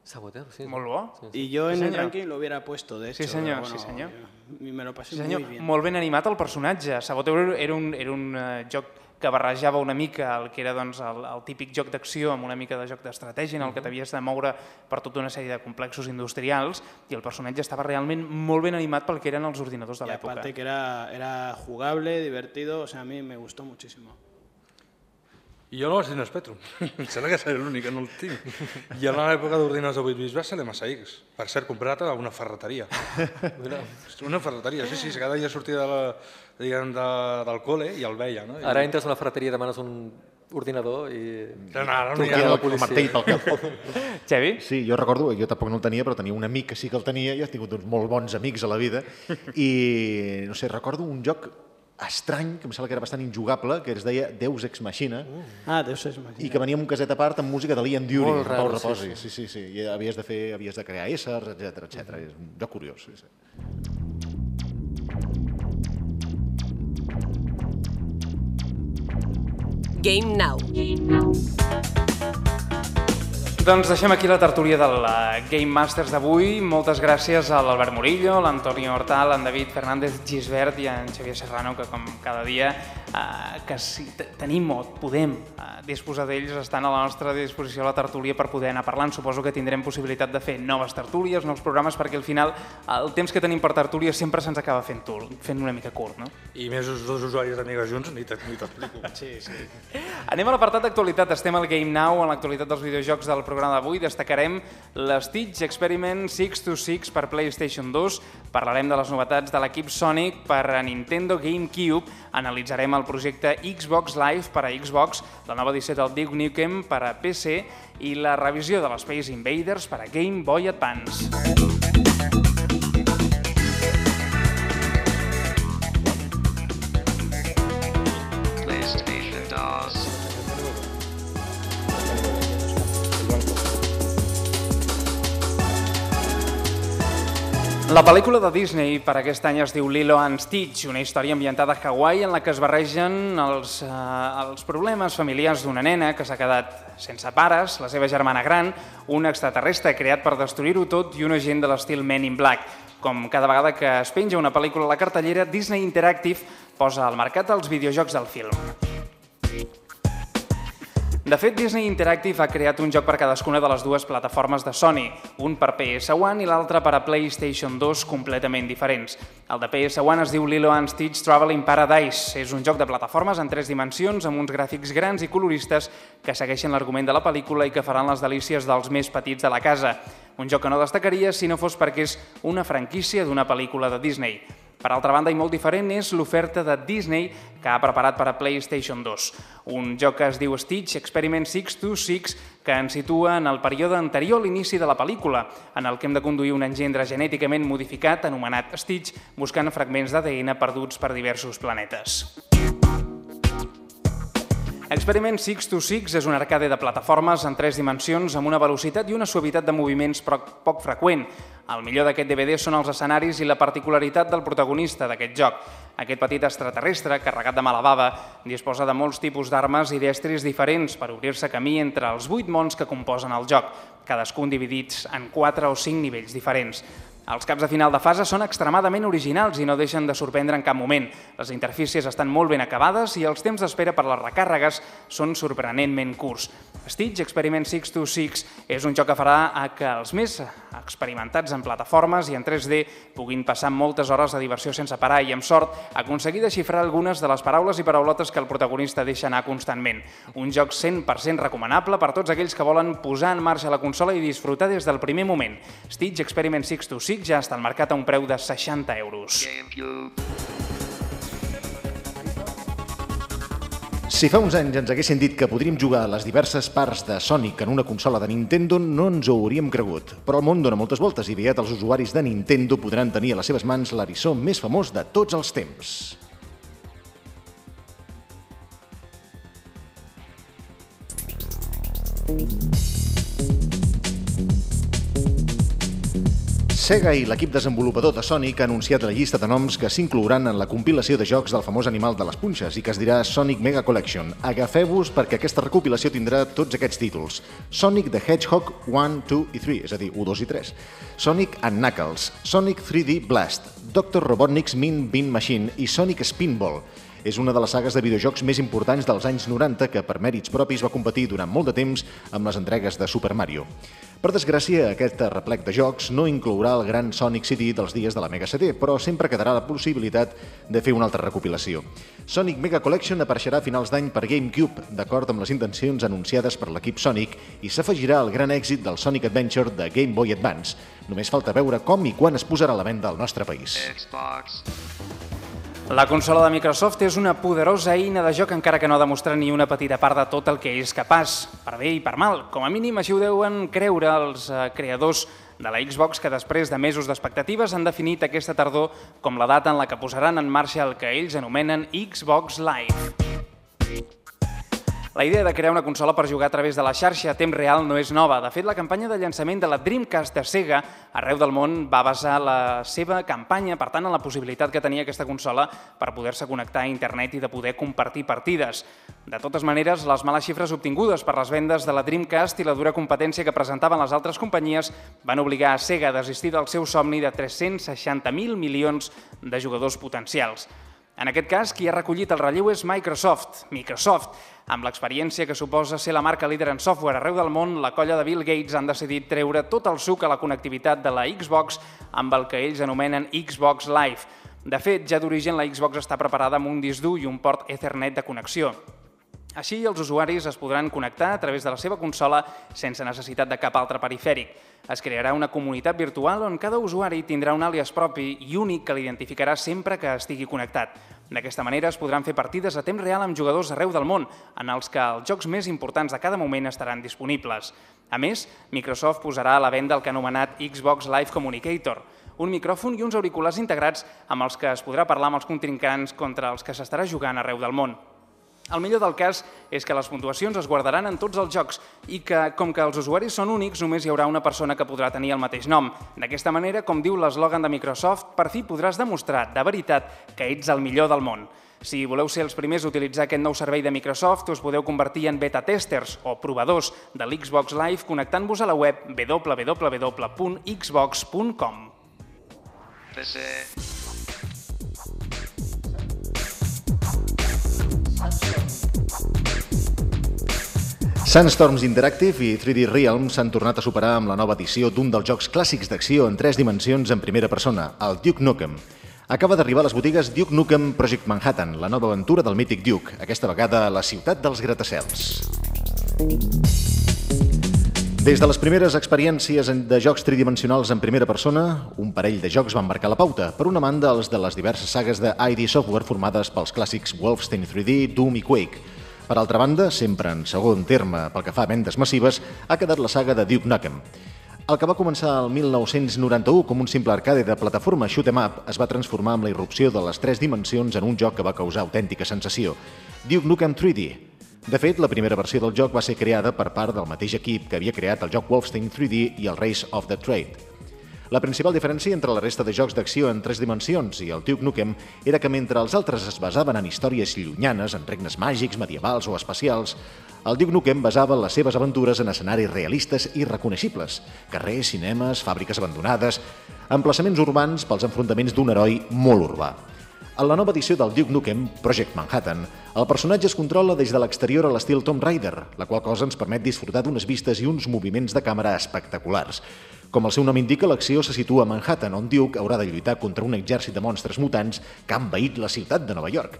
Sabotero, sí. Molt bo. Y yo en Sí, el ranking lo hubiera puesto, de hecho. Sí, señor, pero sí, señor. yo- me lo pasé Sí, senyor, muy bien. molt ben animat el personatge. Saboteur era un, era un eh, joc que barrejava una mica el que era doncs, el, el típic joc d'acció amb una mica de joc d'estratègia en el que t'havies de moure per tota una sèrie de complexos industrials i el personatge estava realment molt ben animat pel que eren els ordinadors de l'època. aparte que era, era jugable, divertido, o sea, a mí me gustó muchísimo. I jo no vaig tenir Spectrum. Em sembla que seré l'únic que no el tinc. I a l'època d'ordinadors de 8 bits va ser l'MSX. Per cert, comprat a una ferreteria. una ferreteria, sí, sí. Cada dia sortia de la, diguem, de, del col·le i el veia. No? I Ara entres a una ferreteria i demanes un ordinador i... No, no, no, no, Truquen no, el, el martell pel cap. Xavi? Sí, jo recordo, jo tampoc no el tenia, però tenia un amic que sí que el tenia, i he tingut uns molt bons amics a la vida, i no sé, recordo un joc estrany, que em sembla que era bastant injugable, que es deia Deus Ex Machina, Ah, Deus es máquina. i que venia amb un caset a part amb música de Liam Dury, Molt raro, sí, Reposi. Sí, sí, sí. I havies de fer, havies de crear éssers, etc etc. És un joc curiós, sí, sí. Game Now. Doncs deixem aquí la tertúlia del eh, Game Masters d'avui. Moltes gràcies a l'Albert Murillo, l'Antonio Hortal, en David Fernández Gisbert i en Xavier Serrano, que com cada dia eh, que si te- tenim o podem eh, disposar d'ells, estan a la nostra disposició a la tertúlia per poder anar parlant. Suposo que tindrem possibilitat de fer noves tertúlies, nous programes, perquè al final el temps que tenim per tertúlia sempre se'ns acaba fent, tur, fent una mica curt, no? I més els dos usuaris d'Amigues junts, ni t'explico. Sí, sí. Anem a l'apartat d'actualitat. Estem al Game Now, en l'actualitat dels videojocs del programa d'avui. Destacarem l'Stitch Experiment 626 per PlayStation 2. Parlarem de les novetats de l'equip Sonic per a Nintendo GameCube. Analitzarem el projecte Xbox Live per a Xbox, la nova edició del Duke Nukem per a PC i la revisió de l'Space Invaders per a Game Boy Advance. La pel·lícula de Disney per aquest any es diu Lilo and Stitch, una història ambientada a Hawaii en la que es barregen els, eh, els problemes familiars d'una nena que s'ha quedat sense pares, la seva germana gran, un extraterrestre creat per destruir-ho tot i un agent de l'estil Men in Black. Com cada vegada que es penja una pel·lícula a la cartellera, Disney Interactive posa al mercat els videojocs del film. De fet, Disney Interactive ha creat un joc per cadascuna de les dues plataformes de Sony, un per PS1 i l'altre per a PlayStation 2 completament diferents. El de PS1 es diu Lilo and Stitch Traveling Paradise. És un joc de plataformes en tres dimensions amb uns gràfics grans i coloristes que segueixen l'argument de la pel·lícula i que faran les delícies dels més petits de la casa. Un joc que no destacaria si no fos perquè és una franquícia d'una pel·lícula de Disney. Per altra banda, i molt diferent, és l'oferta de Disney que ha preparat per a PlayStation 2. Un joc que es diu Stitch Experiment 626 que ens situa en el període anterior a l'inici de la pel·lícula, en el que hem de conduir un engendre genèticament modificat anomenat Stitch buscant fragments d'ADN perduts per diversos planetes. Experiment 626 és un arcade de plataformes en tres dimensions amb una velocitat i una suavitat de moviments però poc freqüent. El millor d'aquest DVD són els escenaris i la particularitat del protagonista d'aquest joc. Aquest petit extraterrestre, carregat de mala bava, disposa de molts tipus d'armes i d'estris diferents per obrir-se camí entre els vuit mons que composen el joc, cadascun dividits en quatre o cinc nivells diferents. Els caps de final de fase són extremadament originals i no deixen de sorprendre en cap moment. Les interfícies estan molt ben acabades i els temps d'espera per les recàrregues són sorprenentment curts. Stitch Experiment 626 és un joc que farà a que els més experimentats en plataformes i en 3D puguin passar moltes hores de diversió sense parar i, amb sort, aconseguir desxifrar algunes de les paraules i paraulotes que el protagonista deixa anar constantment. Un joc 100% recomanable per tots aquells que volen posar en marxa la consola i disfrutar des del primer moment. Stitch Experiment 626 ja està al mercat a un preu de 60 euros. Si fa uns anys ens haguessin dit que podríem jugar a les diverses parts de Sonic en una consola de Nintendo, no ens ho hauríem cregut. Però el món dona moltes voltes i aviat els usuaris de Nintendo podran tenir a les seves mans l'erissó més famós de tots els temps. Sega i l'equip desenvolupador de Sonic ha anunciat la llista de noms que s'inclouran en la compilació de jocs del famós animal de les punxes i que es dirà Sonic Mega Collection. Agafeu-vos perquè aquesta recopilació tindrà tots aquests títols. Sonic the Hedgehog 1, 2 i 3, és a dir, 1, 2 i 3. Sonic and Knuckles, Sonic 3D Blast, Dr. Robotnik's Mean Bean Machine i Sonic Spinball. És una de les sagues de videojocs més importants dels anys 90 que per mèrits propis va competir durant molt de temps amb les entregues de Super Mario. Per desgràcia, aquest replec de jocs no inclourà el gran Sonic CD dels dies de la Mega CD, però sempre quedarà la possibilitat de fer una altra recopilació. Sonic Mega Collection apareixerà a finals d'any per GameCube, d'acord amb les intencions anunciades per l'equip Sonic, i s'afegirà al gran èxit del Sonic Adventure de Game Boy Advance. Només falta veure com i quan es posarà a la venda al nostre país. Xbox. La consola de Microsoft és una poderosa eina de joc encara que no demostra ni una petita part de tot el que és capaç, per bé i per mal. Com a mínim així ho deuen creure els eh, creadors de la Xbox que després de mesos d'expectatives han definit aquesta tardor com la data en la que posaran en marxa el que ells anomenen Xbox Live. La idea de crear una consola per jugar a través de la xarxa a temps real no és nova. De fet, la campanya de llançament de la Dreamcast de Sega arreu del món va basar la seva campanya, per tant, en la possibilitat que tenia aquesta consola per poder-se connectar a internet i de poder compartir partides. De totes maneres, les males xifres obtingudes per les vendes de la Dreamcast i la dura competència que presentaven les altres companyies van obligar a Sega a desistir del seu somni de 360.000 milions de jugadors potencials. En aquest cas, qui ha recollit el relleu és Microsoft. Microsoft, amb l'experiència que suposa ser la marca líder en software arreu del món, la colla de Bill Gates han decidit treure tot el suc a la connectivitat de la Xbox amb el que ells anomenen Xbox Live. De fet, ja d'origen la Xbox està preparada amb un disc dur i un port Ethernet de connexió. Així, els usuaris es podran connectar a través de la seva consola sense necessitat de cap altre perifèric. Es crearà una comunitat virtual on cada usuari tindrà un àlies propi i únic que l'identificarà sempre que estigui connectat. D'aquesta manera es podran fer partides a temps real amb jugadors arreu del món, en els que els jocs més importants de cada moment estaran disponibles. A més, Microsoft posarà a la venda el que ha anomenat Xbox Live Communicator, un micròfon i uns auriculars integrats amb els que es podrà parlar amb els contrincants contra els que s'estarà jugant arreu del món. El millor del cas és que les puntuacions es guardaran en tots els jocs i que, com que els usuaris són únics, només hi haurà una persona que podrà tenir el mateix nom. D'aquesta manera, com diu l'eslògan de Microsoft, per fi podràs demostrar de veritat que ets el millor del món. Si voleu ser els primers a utilitzar aquest nou servei de Microsoft, us podeu convertir en beta-testers o provadors de l'Xbox Live connectant-vos a la web www.xbox.com. PC. Sunstorms Interactive i 3D Realms s'han tornat a superar amb la nova edició d'un dels jocs clàssics d'acció en tres dimensions en primera persona, el Duke Nukem. Acaba d'arribar a les botigues Duke Nukem Project Manhattan, la nova aventura del mític Duke, aquesta vegada a la ciutat dels gratacels. Des de les primeres experiències de jocs tridimensionals en primera persona, un parell de jocs van marcar la pauta. Per una banda, els de les diverses sagues de ID Software formades pels clàssics Wolfenstein 3D, Doom i Quake. Per altra banda, sempre en segon terme pel que fa a vendes massives, ha quedat la saga de Duke Nukem. El que va començar el 1991 com un simple arcade de plataforma shoot 'em up es va transformar amb la irrupció de les tres dimensions en un joc que va causar autèntica sensació. Duke Nukem 3D. De fet, la primera versió del joc va ser creada per part del mateix equip que havia creat el joc Wolfenstein 3D i el Race of the Trade. La principal diferència entre la resta de jocs d'acció en tres dimensions i el Duke Nukem era que mentre els altres es basaven en històries llunyanes, en regnes màgics, medievals o espacials, el Duke Nukem basava les seves aventures en escenaris realistes i reconeixibles, carrers, cinemes, fàbriques abandonades, emplaçaments urbans pels enfrontaments d'un heroi molt urbà. En la nova edició del Duke Nukem, Project Manhattan, el personatge es controla des de l'exterior a l'estil Tomb Raider, la qual cosa ens permet disfrutar d'unes vistes i uns moviments de càmera espectaculars. Com el seu nom indica, l'acció se situa a Manhattan, on Duke haurà de lluitar contra un exèrcit de monstres mutants que han veït la ciutat de Nova York.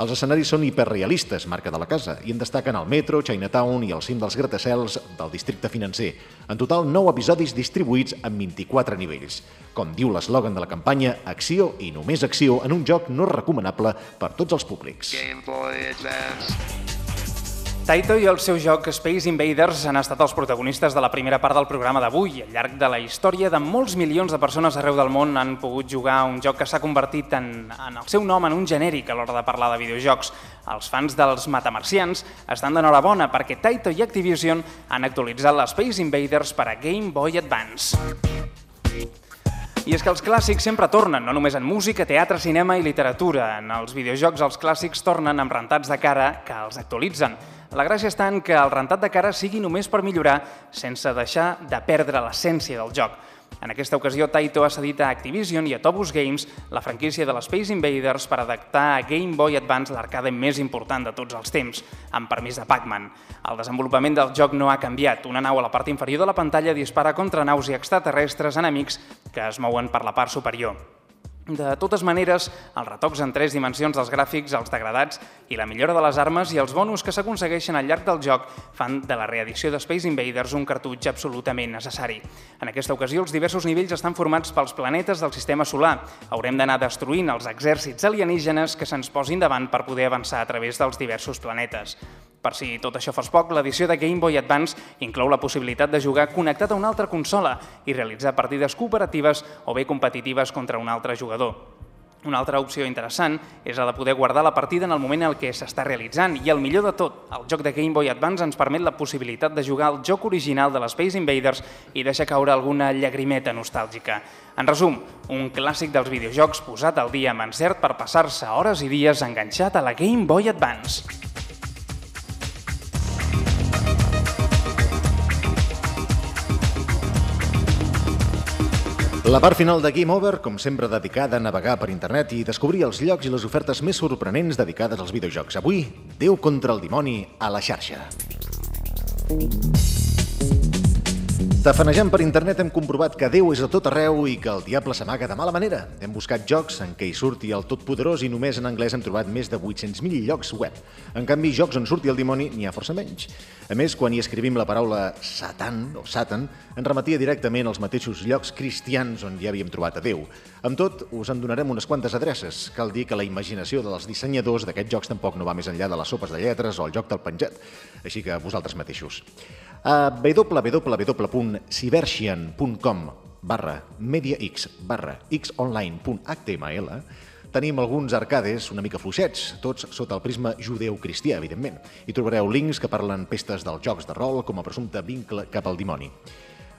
Els escenaris són hiperrealistes, marca de la casa, i en destaquen el metro, Chinatown i el cim dels gratacels del districte financer. En total, 9 episodis distribuïts en 24 nivells. Com diu l'eslògan de la campanya, acció i només acció en un joc no recomanable per tots els públics. Game Boy Advance. Taito i el seu joc Space Invaders han estat els protagonistes de la primera part del programa d'avui. Al llarg de la història de molts milions de persones arreu del món han pogut jugar a un joc que s'ha convertit en, en el seu nom en un genèric a l'hora de parlar de videojocs. Els fans dels matamarcians estan d'enhorabona perquè Taito i Activision han actualitzat l'Space Invaders per a Game Boy Advance. I és que els clàssics sempre tornen, no només en música, teatre, cinema i literatura. En els videojocs els clàssics tornen amb rentats de cara que els actualitzen. La gràcia està en que el rentat de cara sigui només per millorar sense deixar de perdre l'essència del joc. En aquesta ocasió, Taito ha cedit a Activision i a Tobus Games la franquícia de l'Space Invaders per adaptar a Game Boy Advance l'arcade més important de tots els temps, amb permís de Pac-Man. El desenvolupament del joc no ha canviat. Una nau a la part inferior de la pantalla dispara contra naus i extraterrestres enemics que es mouen per la part superior. De totes maneres, els retocs en tres dimensions dels gràfics, els degradats i la millora de les armes i els bonus que s'aconsegueixen al llarg del joc fan de la reedició de Space Invaders un cartutx absolutament necessari. En aquesta ocasió, els diversos nivells estan formats pels planetes del sistema solar. Haurem d'anar destruint els exèrcits alienígenes que se'ns posin davant per poder avançar a través dels diversos planetes. Per si tot això fos poc, l'edició de Game Boy Advance inclou la possibilitat de jugar connectat a una altra consola i realitzar partides cooperatives o bé competitives contra un altre jugador. Una altra opció interessant és la de poder guardar la partida en el moment en què s'està realitzant i el millor de tot, el joc de Game Boy Advance ens permet la possibilitat de jugar al joc original de l'Space Invaders i deixar caure alguna llagrimeta nostàlgica. En resum, un clàssic dels videojocs posat al dia amb encert per passar-se hores i dies enganxat a la Game Boy Advance. La part final de Game Over, com sempre dedicada a navegar per internet i descobrir els llocs i les ofertes més sorprenents dedicades als videojocs. Avui, Déu contra el dimoni a la xarxa. Tafanejant per internet hem comprovat que Déu és a tot arreu i que el diable s'amaga de mala manera. Hem buscat jocs en què hi surti el totpoderós i només en anglès hem trobat més de 800.000 llocs web. En canvi, jocs on surti el dimoni n'hi ha força menys. A més, quan hi escrivim la paraula Satan o Satan, ens remetia directament als mateixos llocs cristians on ja havíem trobat a Déu. Amb tot, us en donarem unes quantes adreces. Cal dir que la imaginació dels dissenyadors d'aquests jocs tampoc no va més enllà de les sopes de lletres o el joc del penjat. Així que vosaltres mateixos. A www.ciberxian.com barra mediax barra xonline.html tenim alguns arcades una mica fluixets, tots sota el prisma judeu-cristià, evidentment. Hi trobareu links que parlen pestes dels jocs de rol com a presumpte vincle cap al dimoni.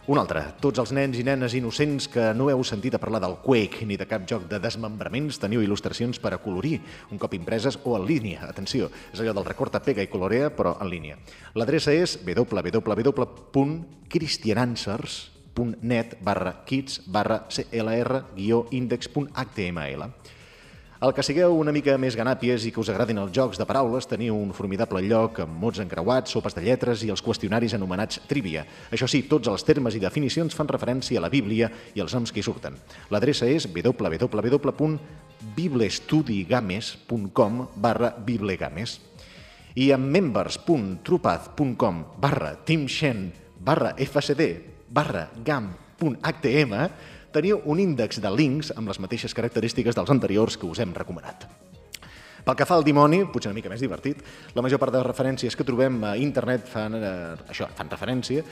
Un altre, tots els nens i nenes innocents que no heu sentit a parlar del Quake ni de cap joc de desmembraments teniu il·lustracions per a colorir, un cop impreses o en línia. Atenció, és allò del recorta, pega i colorea, però en línia. L'adreça és www.cristiananswers.net barra kids barra clr guió index.html. El que sigueu una mica més ganàpies i que us agradin els jocs de paraules, teniu un formidable lloc amb mots encreuats, sopes de lletres i els qüestionaris anomenats trivia. Això sí, tots els termes i definicions fan referència a la Bíblia i als noms que hi surten. L'adreça és www.biblestudigames.com barra biblegames i amb members.trupath.com barra teamshen barra fcd barra gam.htm teniu un índex de links amb les mateixes característiques dels anteriors que us hem recomanat. Pel que fa al dimoni, potser una mica més divertit, la major part de referències que trobem a internet fan, eh, això, fan referència,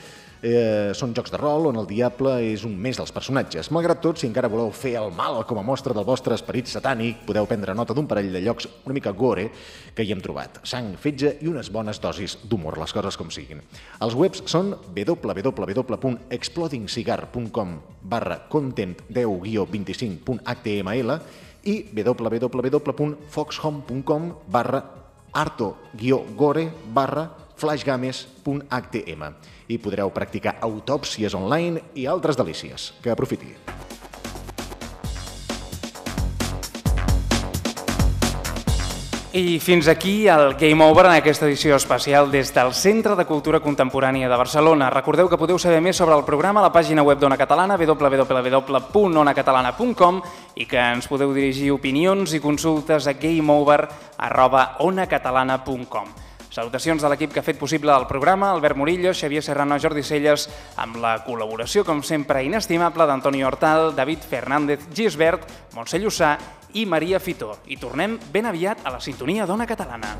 eh, són jocs de rol on el diable és un més dels personatges. Malgrat tot, si encara voleu fer el mal com a mostra del vostre esperit satànic, podeu prendre nota d'un parell de llocs una mica gore que hi hem trobat. Sang, fetge i unes bones dosis d'humor, les coses com siguin. Els webs són www.explodingcigar.com barra content 10-25.html i www.foxhome.com barra arto-gore barra flashgames.htm i podreu practicar autòpsies online i altres delícies. Que aprofiti. I fins aquí el Game Over en aquesta edició especial des del Centre de Cultura Contemporània de Barcelona. Recordeu que podeu saber més sobre el programa a la pàgina web d'Ona Catalana, www.onacatalana.com i que ens podeu dirigir opinions i consultes a gameover.onacatalana.com. Salutacions de l'equip que ha fet possible el programa, Albert Murillo, Xavier Serrano, Jordi Celles, amb la col·laboració, com sempre, inestimable d'Antoni Hortal, David Fernández, Gisbert, Montse Llussà i Maria Fitó. I tornem ben aviat a la sintonia d'Ona Catalana.